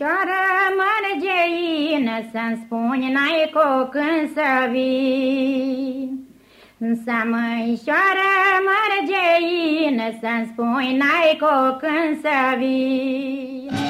măișoară mărgeină Să-mi spuni n-ai cu când să vii. Să măișoară mărgeină Să-mi spuni n-ai cu când să vii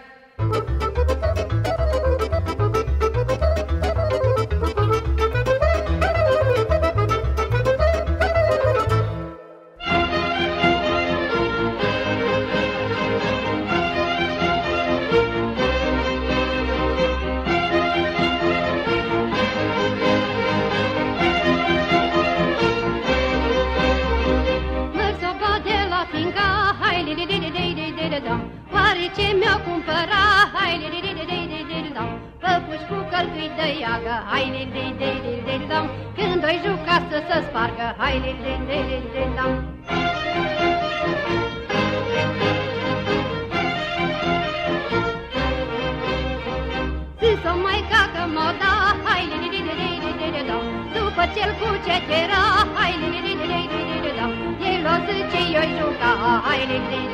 spargă Hai, li, li, li, li, li, dau Să mai cacă moda Hai, li, li, li, li, li, li, li, dau După cel cu ce era Hai, li, li, li, li, li, li, li, dau El o zice, eu juca Hai, li, li, li, li, li,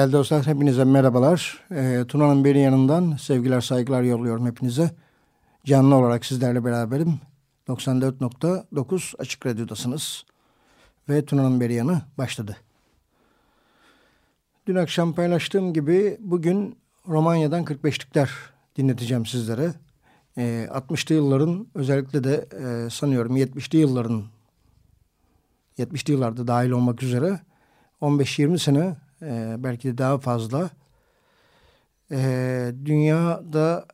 Değerli dostlar hepinize merhabalar. E, Tuna'nın beri yanından sevgiler saygılar yolluyorum hepinize. Canlı olarak sizlerle beraberim. 94.9 Açık Radyo'dasınız. Ve Tuna'nın beri yanı başladı. Dün akşam paylaştığım gibi bugün Romanya'dan 45'likler dinleteceğim sizlere. E, 60'lı yılların özellikle de e, sanıyorum 70'li yılların 70'li yıllarda dahil olmak üzere 15-20 sene e, belki de daha fazla e, dünyada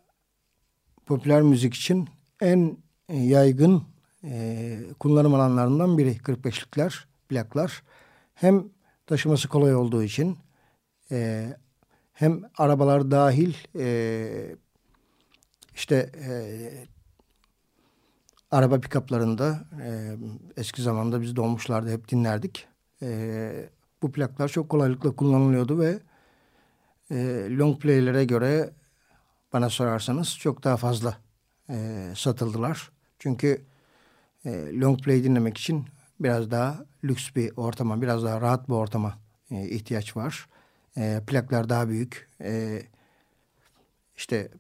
popüler müzik için en yaygın e, kullanım alanlarından biri 45'likler, plaklar. Hem taşıması kolay olduğu için e, hem arabalar dahil e, işte e, araba pikaplarında e, eski zamanda biz dolmuşlarda hep dinlerdik. E, bu plaklar çok kolaylıkla kullanılıyordu ve e, long play'lere göre bana sorarsanız çok daha fazla e, satıldılar. Çünkü e, long play dinlemek için biraz daha lüks bir ortama, biraz daha rahat bir ortama e, ihtiyaç var. E, plaklar daha büyük. E, işte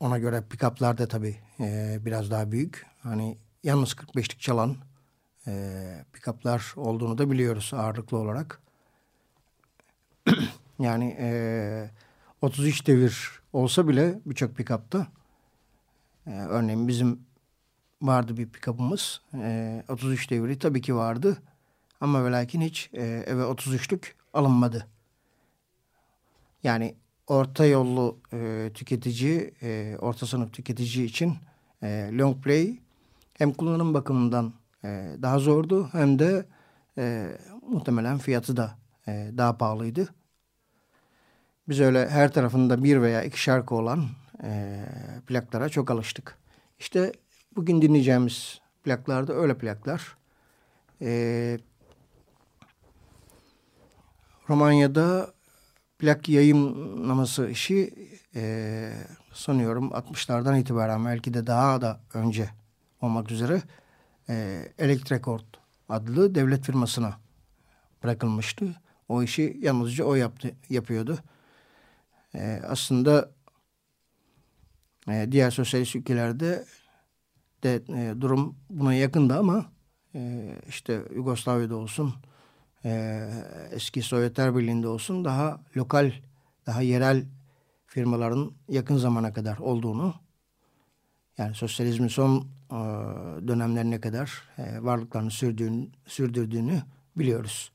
ona göre pick-up'lar da tabii e, biraz daha büyük. Hani yalnız 45'lik çalan e, pick-up'lar olduğunu da biliyoruz ağırlıklı olarak. yani e, 33 devir olsa bile birçok pick-up'ta e, örneğin bizim vardı bir pick-up'ımız. E, 33 devri tabii ki vardı. Ama ve lakin hiç e, eve 33'lük alınmadı. Yani orta yollu e, tüketici, e, orta sınıf tüketici için e, long play hem kullanım bakımından e, daha zordu hem de e, muhtemelen fiyatı da e, daha pahalıydı. Biz öyle her tarafında bir veya iki şarkı olan e, plaklara çok alıştık. İşte bugün dinleyeceğimiz plaklar da öyle plaklar. E, Romanya'da plak yayınlaması işi e, sanıyorum 60'lardan itibaren belki de daha da önce olmak üzere e, Elektrekord adlı devlet firmasına bırakılmıştı. O işi yalnızca o yaptı, yapıyordu. E, aslında e, diğer sosyalist ülkelerde de e, durum buna yakındı ama e, işte Yugoslavya'da olsun, e, eski Sovyetler Birliği'nde olsun daha lokal, daha yerel firmaların yakın zamana kadar olduğunu yani sosyalizmin son e, dönemlerine kadar e, varlıklarını sürdüğünü, sürdürdüğünü biliyoruz.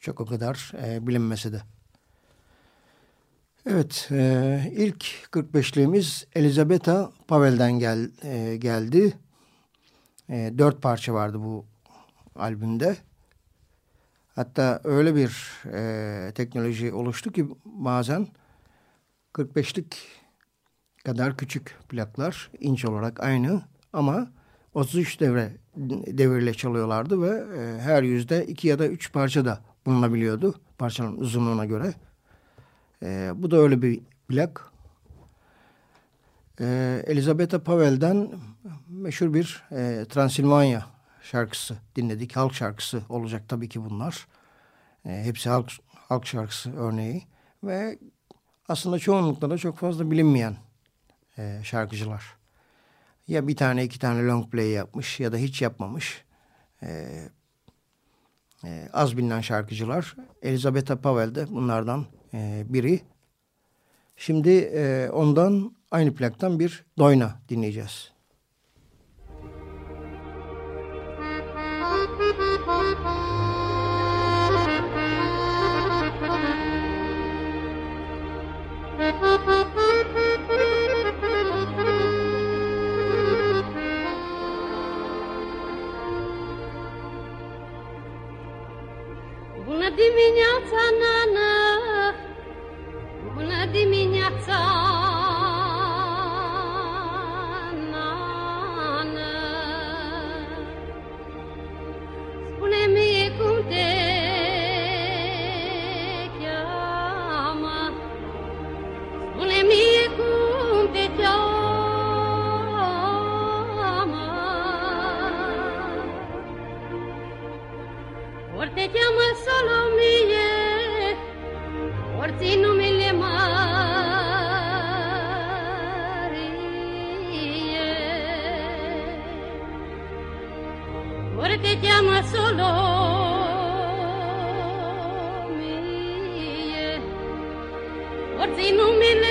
Çok o kadar e, bilinmese de. Evet, e, ilk 45'liğimiz Elizabeta Pavel'den gel, e, geldi. E, dört parça vardı bu albümde. Hatta öyle bir e, teknoloji oluştu ki bazen 45'lik kadar küçük plaklar inç olarak aynı ama 33 devre devirle çalıyorlardı ve e, her yüzde iki ya da üç parça da bulunabiliyordu parçanın uzunluğuna göre. E, bu da öyle bir plak. E, Elizabeth Pavel'den meşhur bir e, Transilvanya şarkısı dinledik. Halk şarkısı olacak tabii ki bunlar. E, hepsi halk, halk şarkısı örneği. Ve aslında çoğunlukla da çok fazla bilinmeyen e, şarkıcılar. Ya bir tane iki tane long play yapmış ya da hiç yapmamış. E, e, az bilinen şarkıcılar. Elizabeth Pavel de bunlardan e, biri. Şimdi e, ondan aynı plaktan bir doyna dinleyeceğiz. dimineața, nana, bună dimineața, quel che chiama solo me, forse me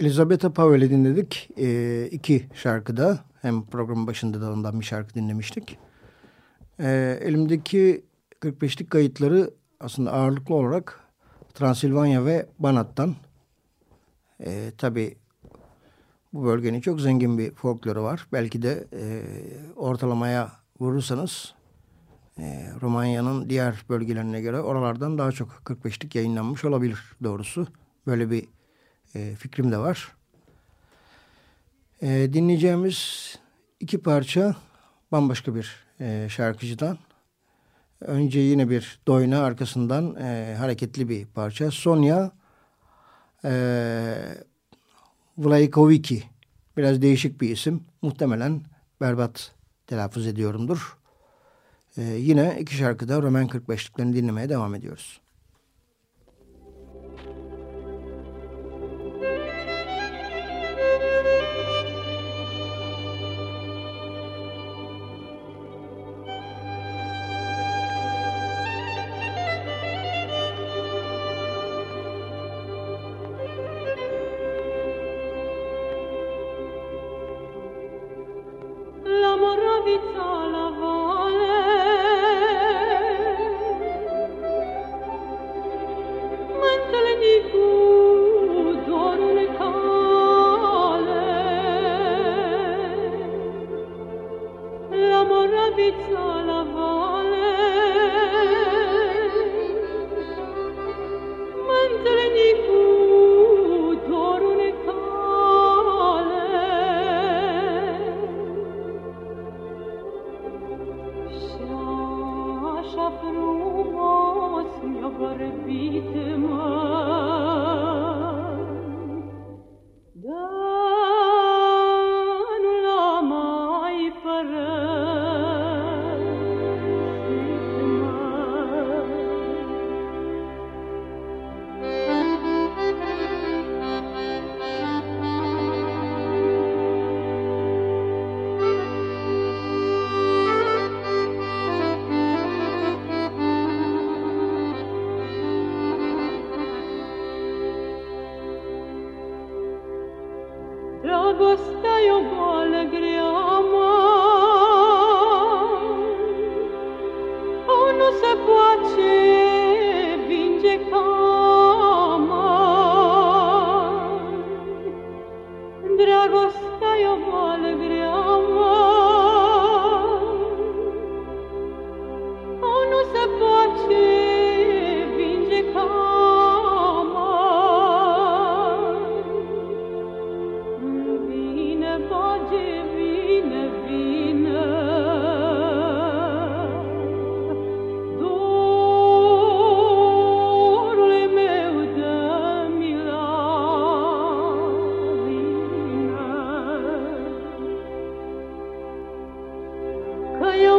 Elizabeth Powell'i dinledik. E, iki şarkıda hem programın başında da ondan bir şarkı dinlemiştik. E, elimdeki 45'lik kayıtları aslında ağırlıklı olarak Transilvanya ve Banat'tan. E, tabii bu bölgenin çok zengin bir folkloru var. Belki de e, ortalamaya vurursanız e, Romanya'nın diğer bölgelerine göre oralardan daha çok 45'lik yayınlanmış olabilir doğrusu. Böyle bir e, fikrim de var. E, dinleyeceğimiz iki parça bambaşka bir e, şarkıcıdan. Önce yine bir doyna arkasından e, hareketli bir parça. Sonya e, Vlaikovic'i biraz değişik bir isim. Muhtemelen berbat telaffuz ediyorumdur. E, yine iki şarkıda Roman 45'liklerini dinlemeye devam ediyoruz.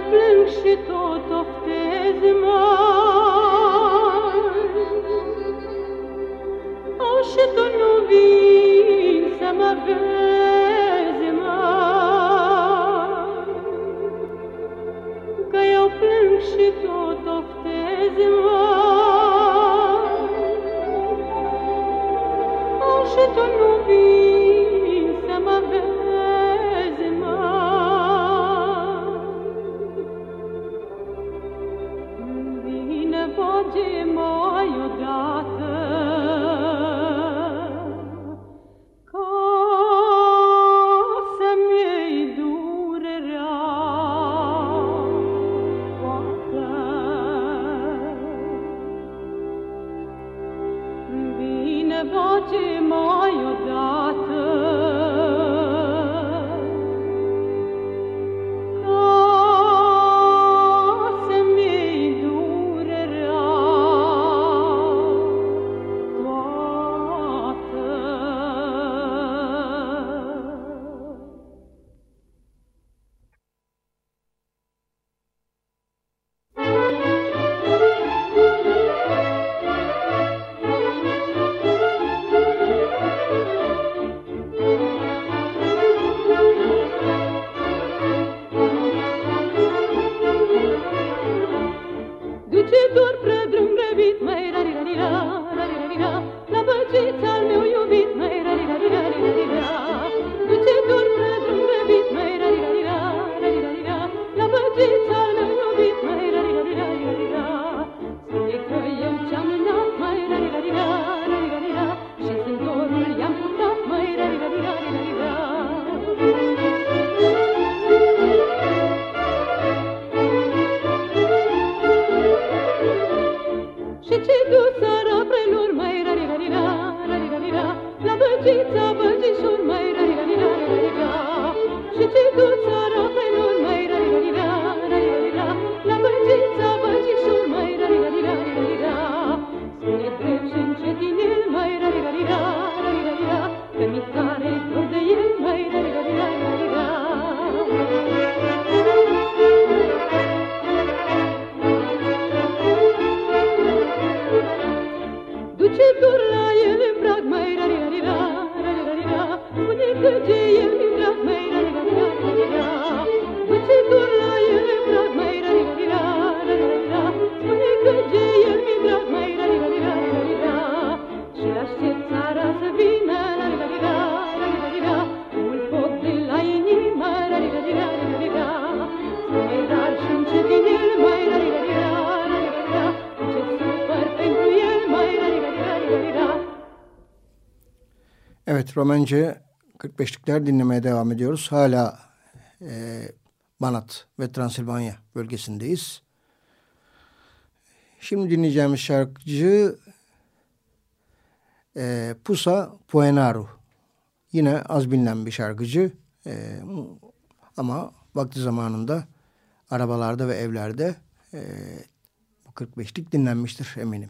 plâng și tot oftez mai. Au și tu nu vii să mă vezi, dor Evet Romence 45'likler dinlemeye devam ediyoruz. Hala e, Banat ve Transilvanya bölgesindeyiz. Şimdi dinleyeceğimiz şarkıcı e, Pusa Puenaru. Yine az bilinen bir şarkıcı e, ama vakti zamanında arabalarda ve evlerde e, 45'lik dinlenmiştir eminim.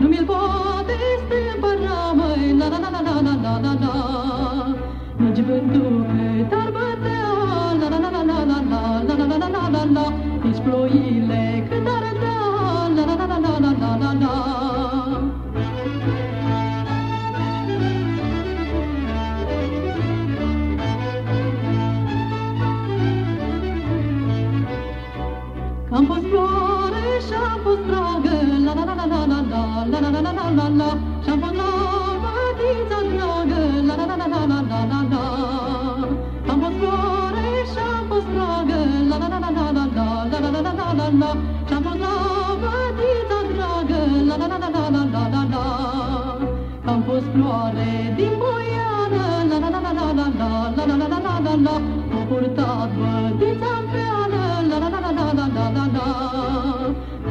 Nu mi-l poate stâmpăra, măi, la la la la la la la la la Mergi vântul pe tarbătă floare din boiană, la la la la la la la la la la la la la O purtat bătița peană, la la la la la la la la la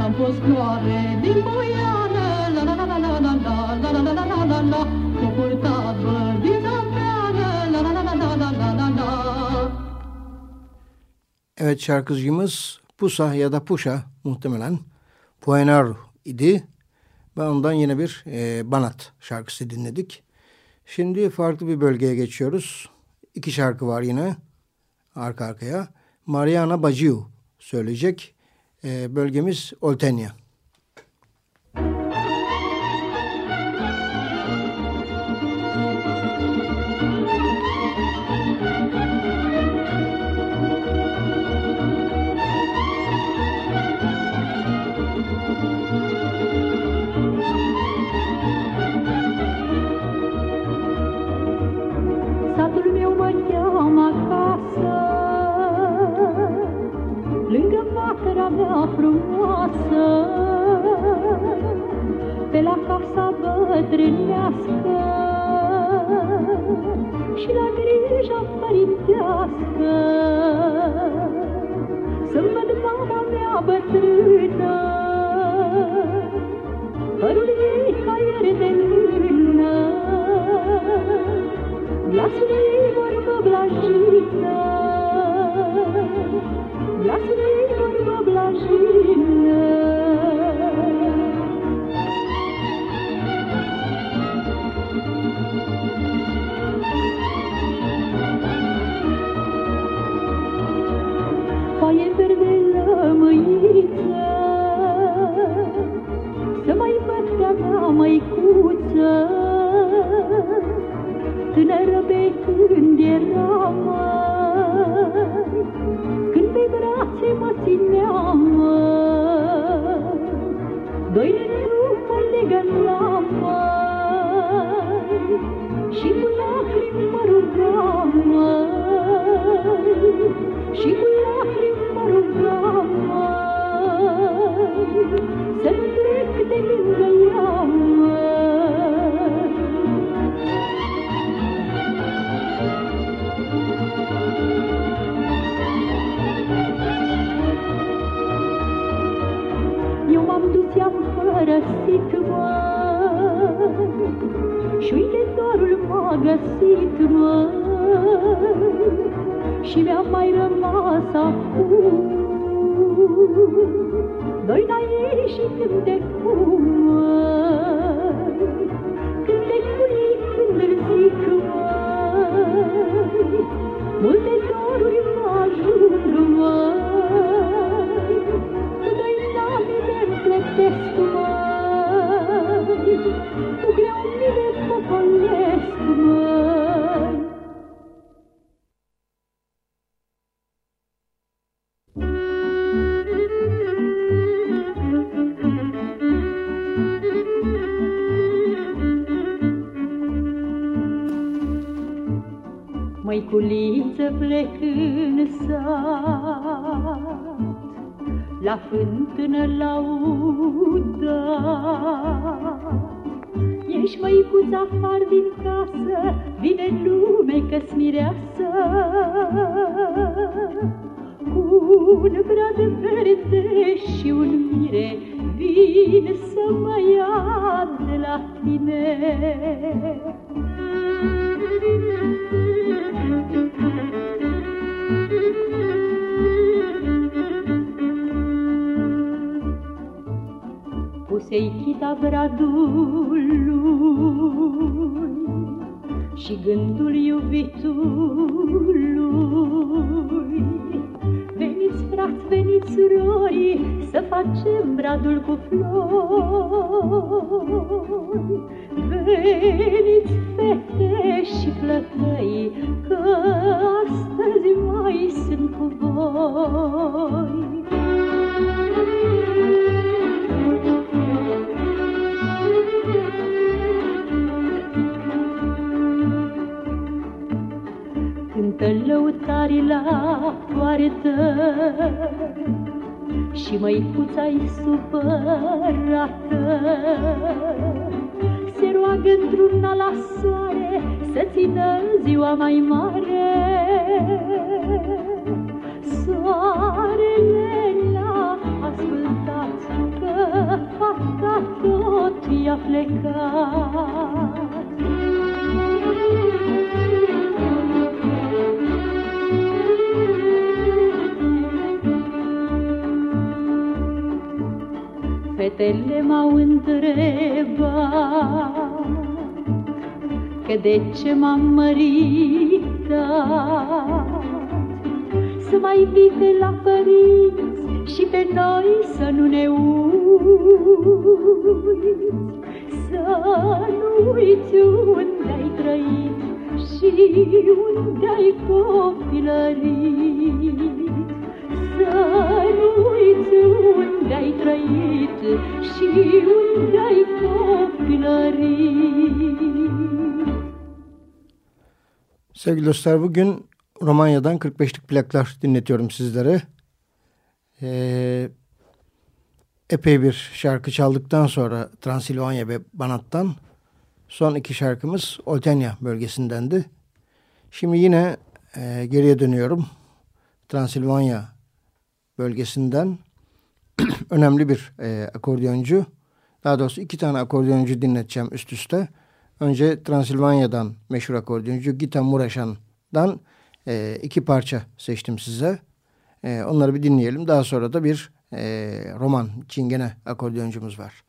Am fost floare din boiană, la la la la la la la la la la la la la O purtat bătița peană, la la la la la la la la la Evet şarkıcımız Pusa ya da Puşa muhtemelen Poenar idi. Ben ondan yine bir e, Banat şarkısı dinledik. Şimdi farklı bir bölgeye geçiyoruz. İki şarkı var yine arka arkaya. Mariana Baciu söyleyecek. E, bölgemiz Oltenya. frumoasă Pe la casa bătrânească Și la grija părintească Să-mi văd mama mea bătrână Părul ei ca ieri de lână. Glasul ei vorbă blajină măicuță Să mai văd de-a mea, măicuță Vin să mă ia de la tine. Puse-i chita bradului Și gândul iubitului 놀고, 펴 Să-i supărat de ce m-am măritat? Să mai vite la părinți Și pe noi să nu ne uiți. Să nu uiți unde-ai trăit Și unde-ai copilărit. Să nu uiți unde-ai trăit și unde-ai copilărit. Sevgili dostlar bugün Romanya'dan 45'lik plaklar dinletiyorum sizlere. Ee, epey bir şarkı çaldıktan sonra Transilvanya ve Banat'tan son iki şarkımız Oltenya bölgesindendi. Şimdi yine e, geriye dönüyorum. Transilvanya bölgesinden önemli bir e, akordeoncu. Daha doğrusu iki tane akordeoncu dinleteceğim üst üste. Önce Transilvanya'dan meşhur akordeoncu Gita Muraşan'dan e, iki parça seçtim size. E, onları bir dinleyelim. Daha sonra da bir e, roman çingene akordeoncumuz var.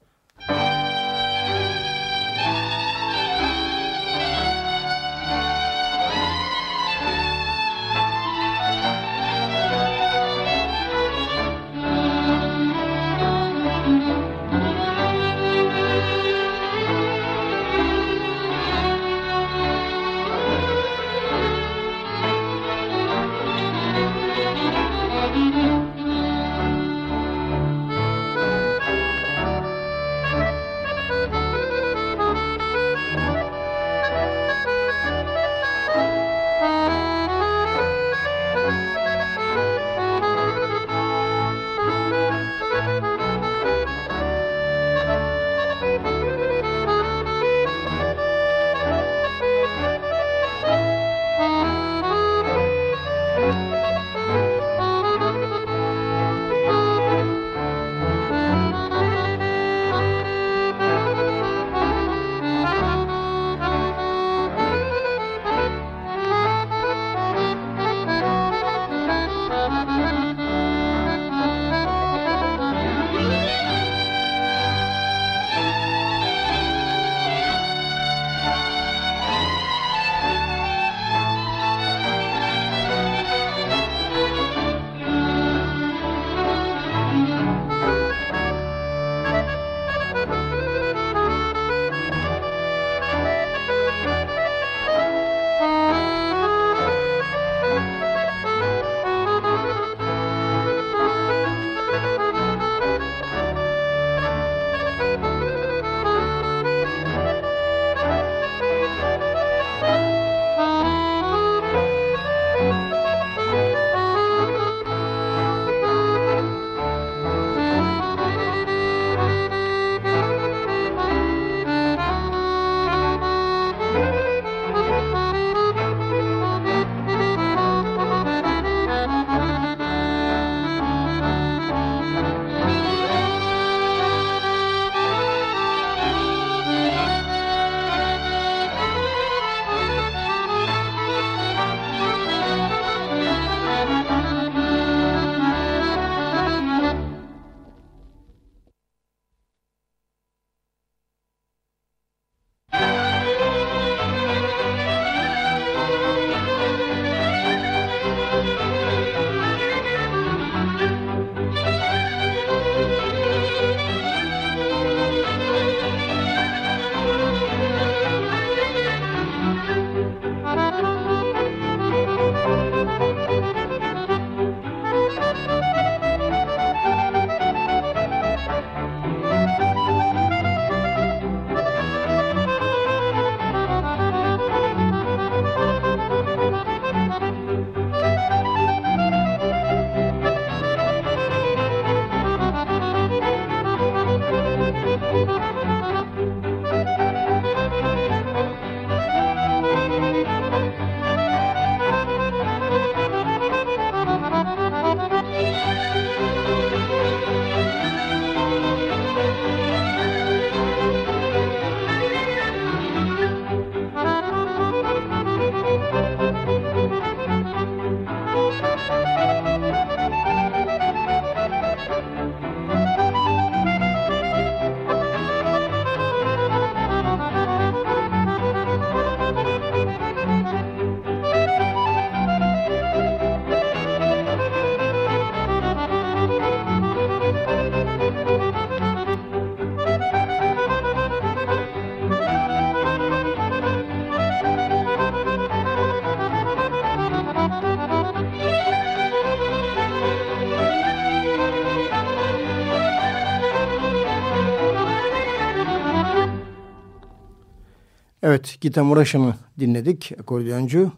Evet, Gita Muraşan'ı dinledik, akordeoncu.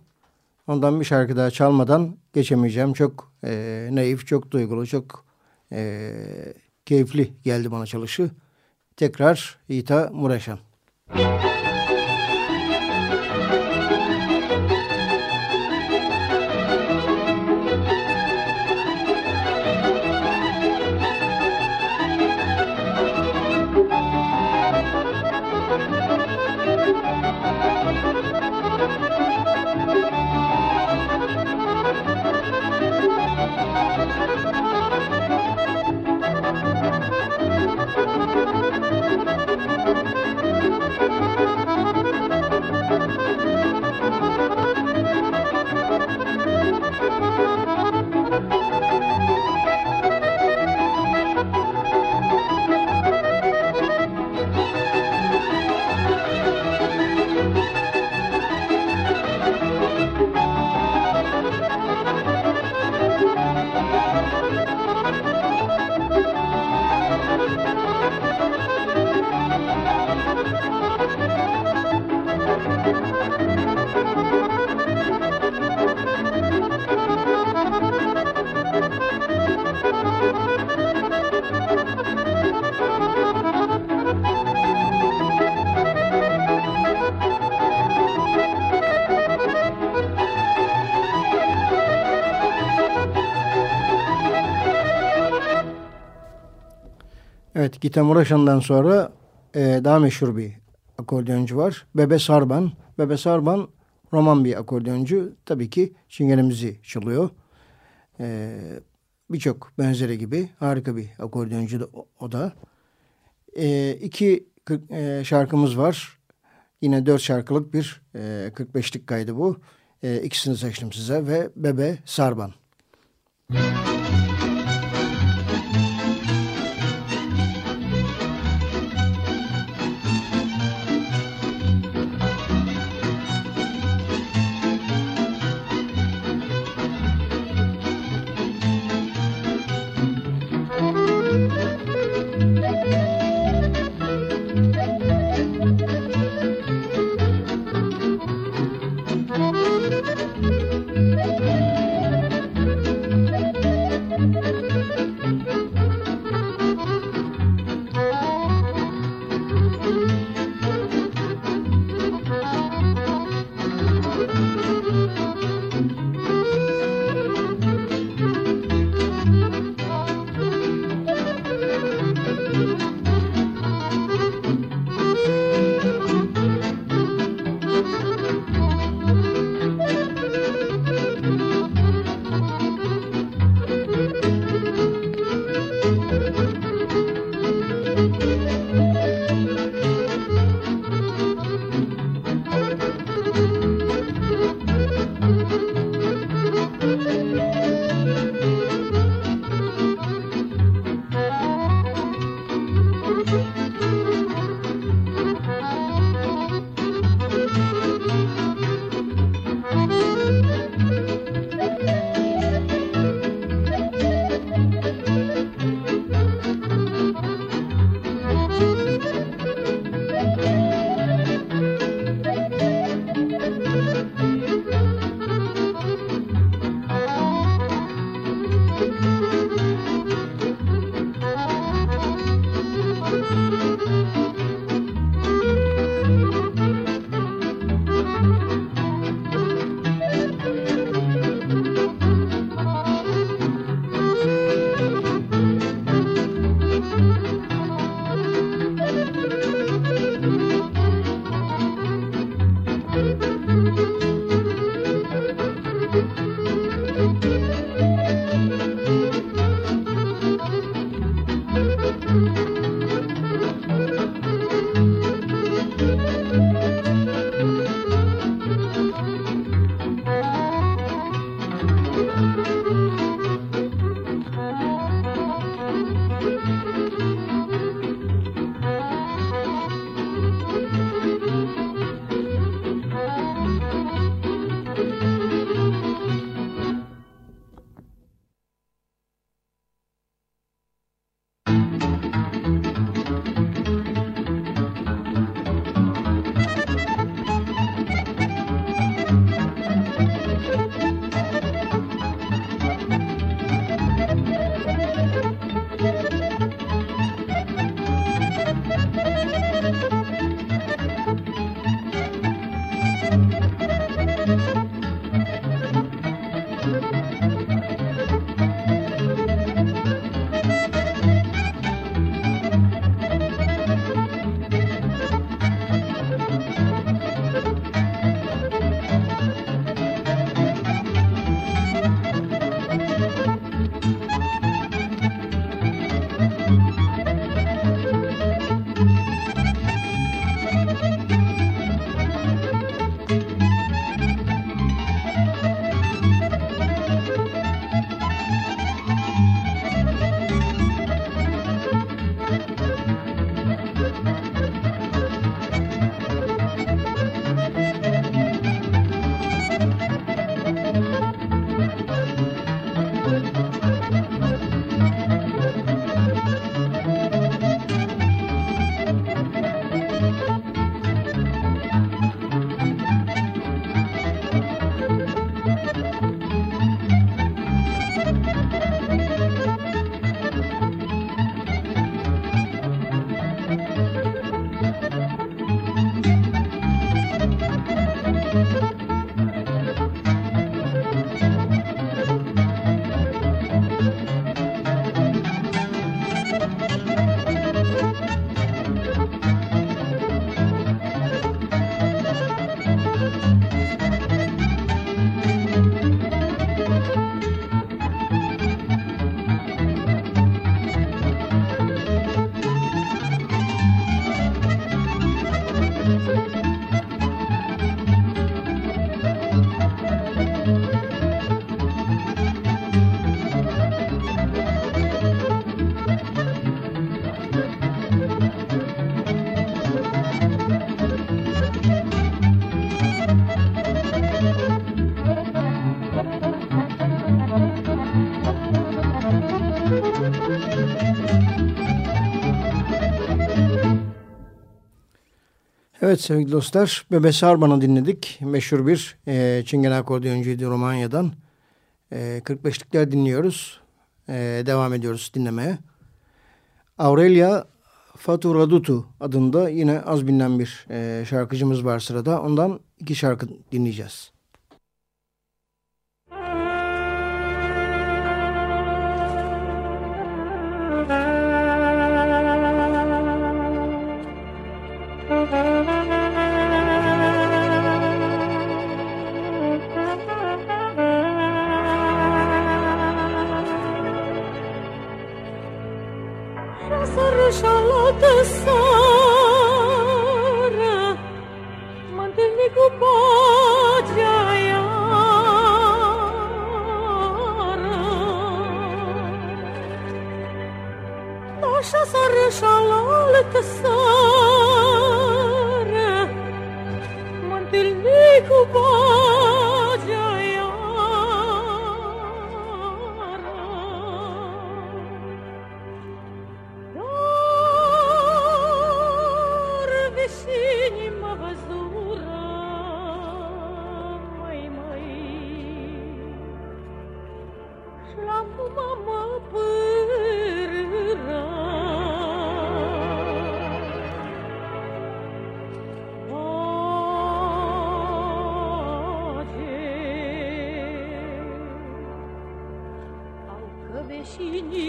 Ondan bir şarkı daha çalmadan geçemeyeceğim. Çok e, naif, çok duygulu, çok e, keyifli geldi bana çalışı. Tekrar Gita Muraşan. Müzik Evet Gita Muraşan'dan sonra e, daha meşhur bir akordeoncu var. Bebe Sarban. Bebe Sarban roman bir akordeoncu. Tabii ki çingenemizi çalıyor. E, Birçok benzeri gibi harika bir akordeoncu da, o, da. E, iki e, şarkımız var. Yine dört şarkılık bir e, 45'lik kaydı bu. E, ikisini seçtim size ve Bebe Sarban. Müzik Evet sevgili dostlar, Bebe Sarban'ı dinledik. Meşhur bir e, Çingen akordeoncuydu Romanya'dan. E, 45'likler dinliyoruz. E, devam ediyoruz dinlemeye. Aurelia Faturadutu adında yine az bilinen bir e, şarkıcımız var sırada. Ondan iki şarkı dinleyeceğiz.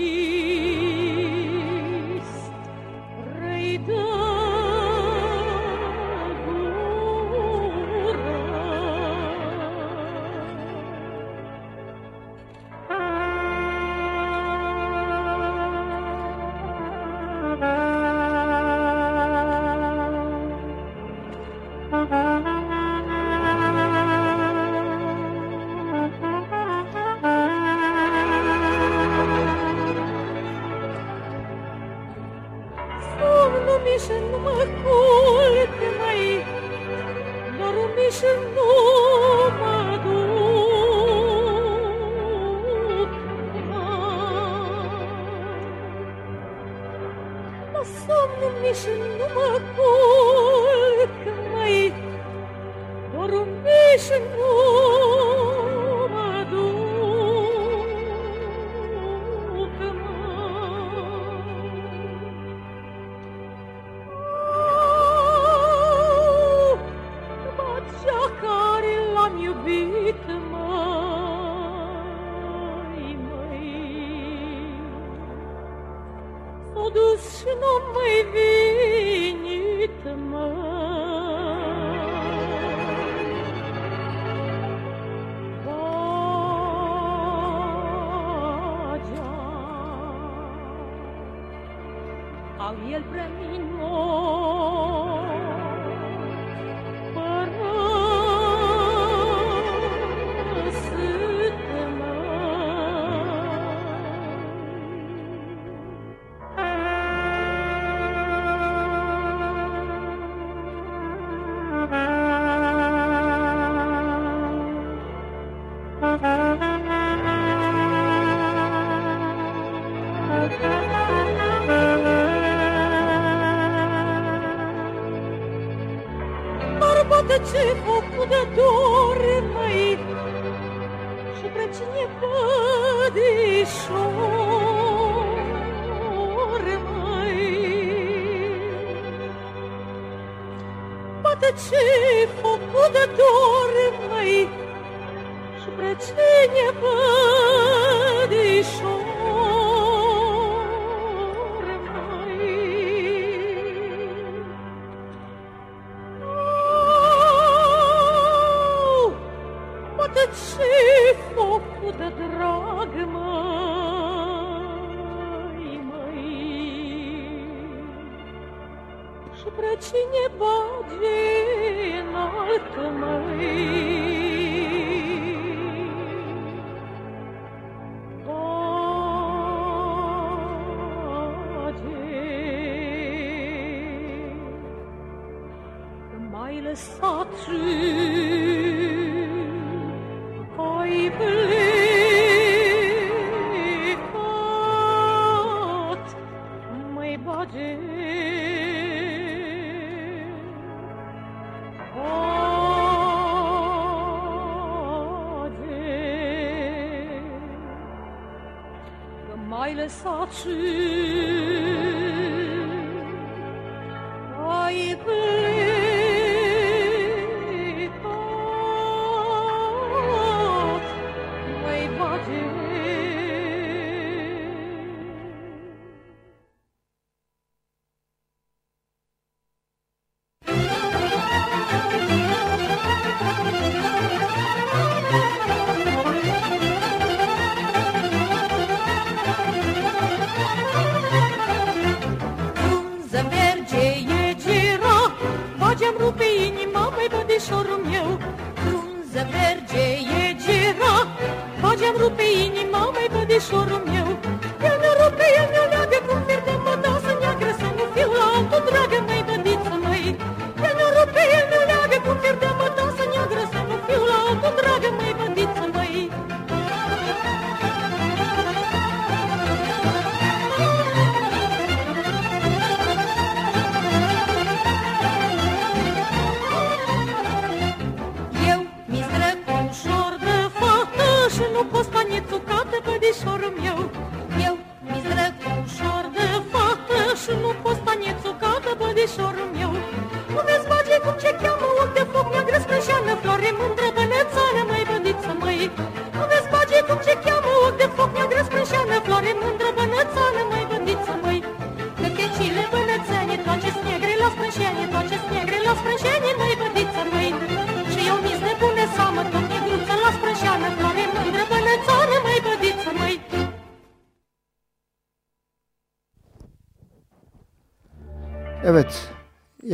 see. Ce focul de dor mai Și precine pădișor mai Poate ce focul de dor Evet,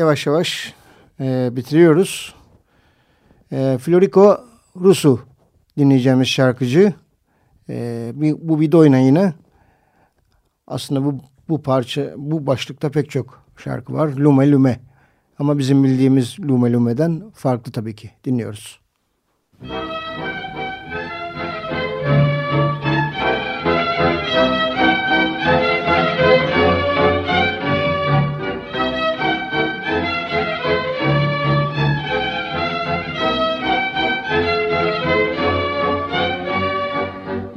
yavaş yavaş e, bitiriyoruz. E, Florico Rusu dinleyeceğimiz şarkıcı. E, bu videoyla yine aslında bu, bu parça, bu başlıkta pek çok şarkı var. Lume Lume. Ama bizim bildiğimiz Lume Lume'den farklı tabii ki. Dinliyoruz. Müzik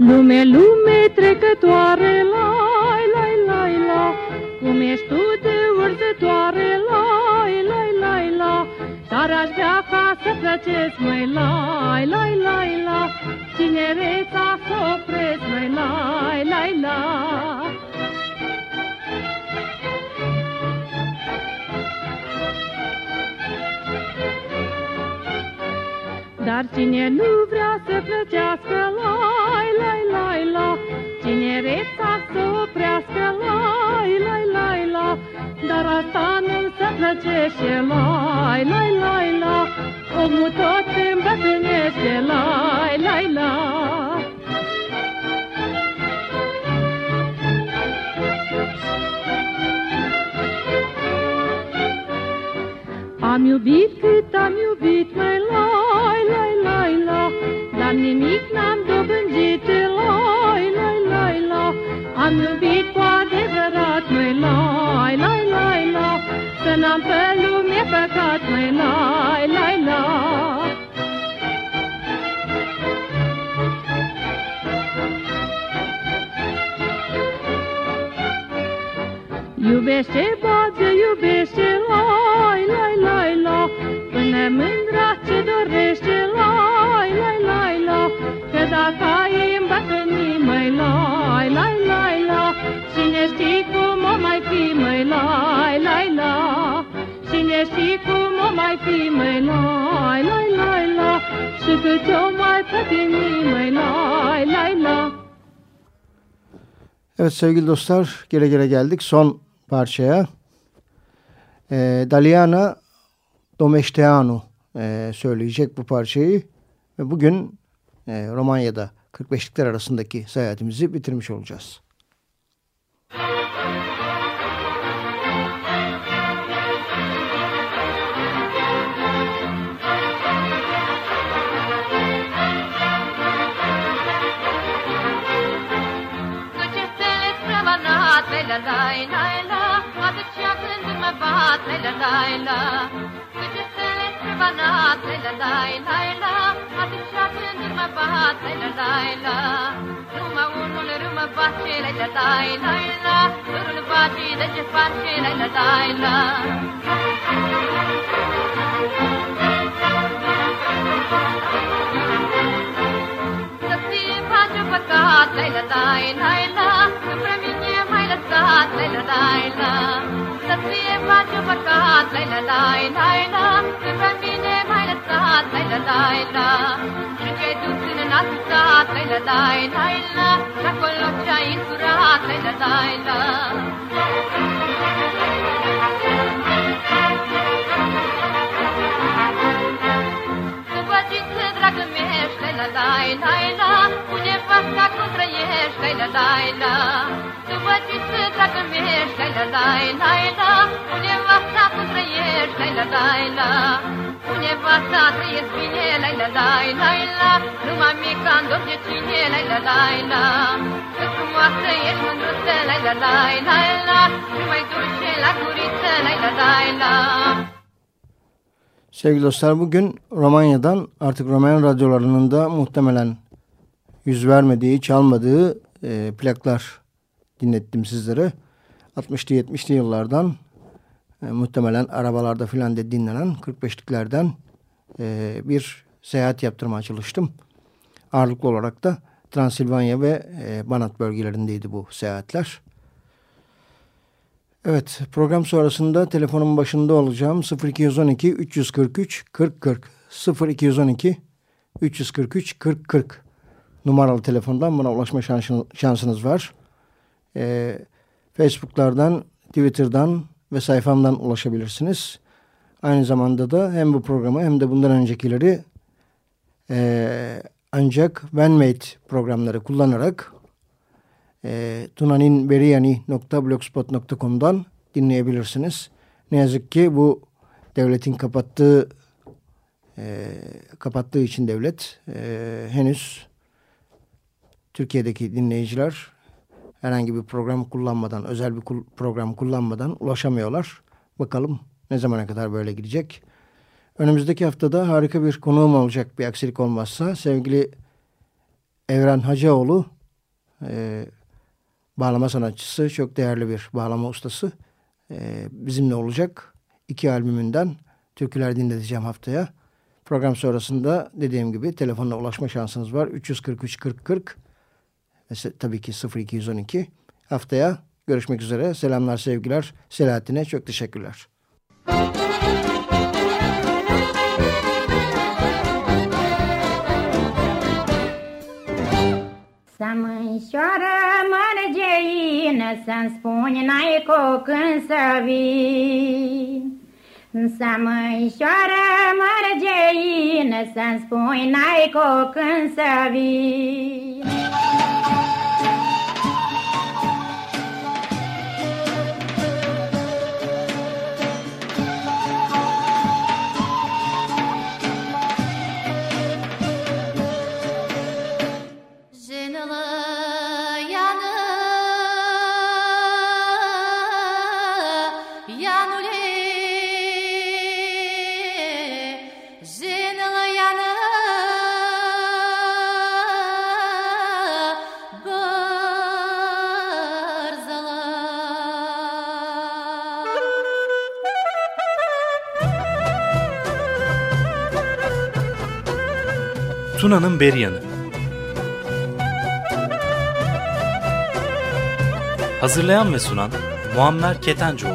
Lume, lume trecătoare, la, la, la, la, Cum ești tu de urzătoare, la, la, la, la, Dar aș vrea ca să plăcesc, măi, la, la, la, la, Tinereța să opresc, măi, la, la, la. Dar cine nu vrea să plăcească, la, la, la, la, tinereța să oprească, la, la, la, la, dar asta nu se plăcește, la, la, la, la, omul tot îmbătrânește, la, la, la. Am iubit cât am iubit, mai la, la, la, la, dar nimic n-am dobândit, la, la, la, la, am iubit cu adevărat, mai la, la, la, la, să n-am pe lume păcat, mai la, la, la. Iubește, bage, fi, măi, la, la, la, cine știi cum o mai fi, măi, la, la, la, la, și cât o mai pătini, măi, la, la, la. Evet sevgili dostlar gele gele geldik son parçaya. E, Daliana Domesteanu e, söyleyecek bu parçayı. Ve bugün e, Romanya'da 45'likler arasındaki seyahatimizi bitirmiş olacağız. Bat, la la la la. Gecesele sırbanat, la la la la la. Ateşa kındırma bat, la la la la. Ruma unul ruma bahçe, la la la la la. Durul bahçe de mai lăsat, la la la la. Să fie pace păcat, la la la la la. Spre mine mai lăsat, la la la la. Și ce dus în nasat, la la la la la. Și acolo ce-ai însurat, la la la la. După ce se dragămești, la Pune pasta cum trăiești, la la la. Pune pasta cum trăiești, bine, la la. La la Numai mica îndor de cine, la la. La Cât frumoasă ești mândruță, la la la la. Și mai dulce la guriță, la la la la. Sevgili dostlar bugün Romanya'dan artık Roman radyolarının da muhtemelen yüz vermediği, çalmadığı e, plaklar dinlettim sizlere. 60'lı 70'li yıllardan e, muhtemelen arabalarda filan da dinlenen 45'liklerden e, bir seyahat yaptırmaya çalıştım. Ağırlıklı olarak da Transilvanya ve e, Banat bölgelerindeydi bu seyahatler. Evet program sonrasında telefonun başında olacağım 0212 343 40 40 0212 343 40 40 numaralı telefondan bana ulaşma şansınız var. Ee, Facebook'lardan, Twitter'dan ve sayfamdan ulaşabilirsiniz. Aynı zamanda da hem bu programı hem de bundan öncekileri e, ancak OneMate programları kullanarak e, tunaninberiyani.blogspot.com'dan dinleyebilirsiniz. Ne yazık ki bu devletin kapattığı e, kapattığı için devlet e, henüz Türkiye'deki dinleyiciler herhangi bir program kullanmadan, özel bir program kullanmadan ulaşamıyorlar. Bakalım ne zamana kadar böyle gidecek. Önümüzdeki haftada harika bir konuğum olacak bir aksilik olmazsa. Sevgili Evren Hacıoğlu e, bağlama sanatçısı, çok değerli bir bağlama ustası e, bizimle olacak. İki albümünden türküler dinleteceğim haftaya. Program sonrasında dediğim gibi telefonla ulaşma şansınız var. 343 40 40 tabii ki 0212. Haftaya görüşmek üzere. Selamlar sevgiler. Selahattin'e çok teşekkürler. Să mânșoară mărgeină, Să-mi spuni n-ai cu când să vii. Să mărgeină, Să-mi spuni n-ai cu să vii. Tuna'nın Beryanı Hazırlayan ve sunan Muammer Ketencoğlu.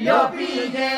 Yo pillé